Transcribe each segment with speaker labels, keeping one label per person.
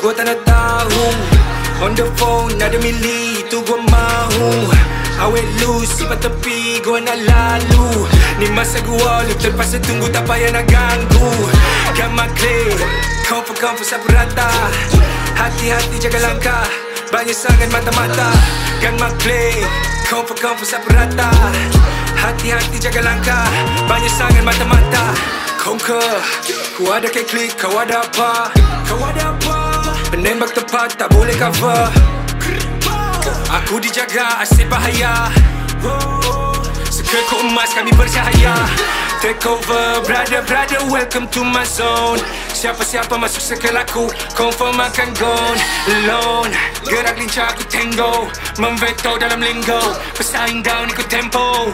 Speaker 1: gua tak nak tahu. On the phone ada mili tu gua mahu. Awet lu sifat tepi gua nak lalu. Ni masa gua lu terpaksa tunggu tak payah nak ganggu. Gamma clear Comfort comfort sapu rata. Hati-hati jaga langkah Banyak sangat mata-mata. Gamma clear Comfort comfort sapu rata. Hati-hati jaga langkah Banyak sangat mata-mata Conquer. Ku ada klik kau ada apa? Kau ada apa? Penembak tepat tak boleh cover. Aku dijaga asyik bahaya. Sekekok emas kami bercahaya. Take over brother brother welcome to my zone. Siapa-siapa masuk circle aku Confirm akan gone. Alone Gerak lincah aku tango. Memveto dalam linggo Pesaing down ikut tempo.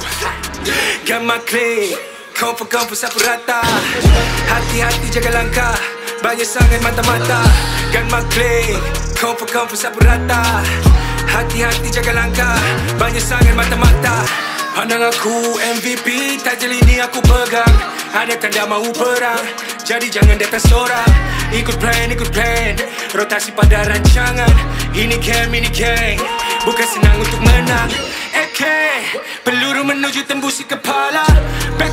Speaker 1: Gamma clear Confirm confirm sapu rata. Hati-hati jaga langkah. Banyak sangat mata-mata. Gamma clear Confirm confirm sapu rata. Hati-hati jaga langkah. Banyak sangat mata-mata. Pandang aku MVP Tajal ini aku pegang. Ada tanda mahu perang? Jadi jangan datang seorang. Ikut plan, ikut plan. Rotasi pada rancangan. Ini camp, ini gang Bukan senang untuk menang. AK Peluru menuju tembusi kepala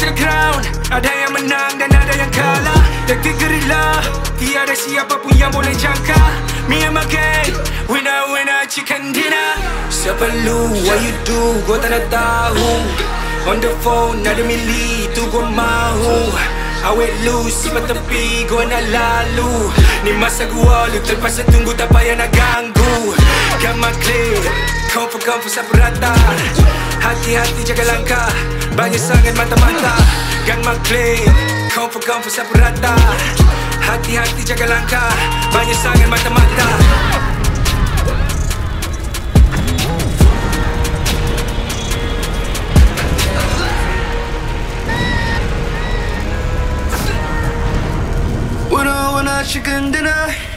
Speaker 1: to the ground Ada yang menang dan ada yang kalah. Taktik gerila Tiada siapa pun yang boleh jangka Me and my gang Winner, winner, chicken dinner. Siapa lu, what you do? Gua tak nak tahu. On the phone ada mili Tu gua mahu. Awet lu sifat tepi Gua nak lalu. Ni masa gua Lu terpaksa tunggu Tak payah nak ganggu. Gamma clear. Comfort comfort sapu rata Hati-hati jaga langkah. Banyak sangat mata-mata. Gamma clear Comfort comfort sapu rata. Hati-hati jaga langkah. Banyak sangat mata-mata. Wanna wanna chicken dinner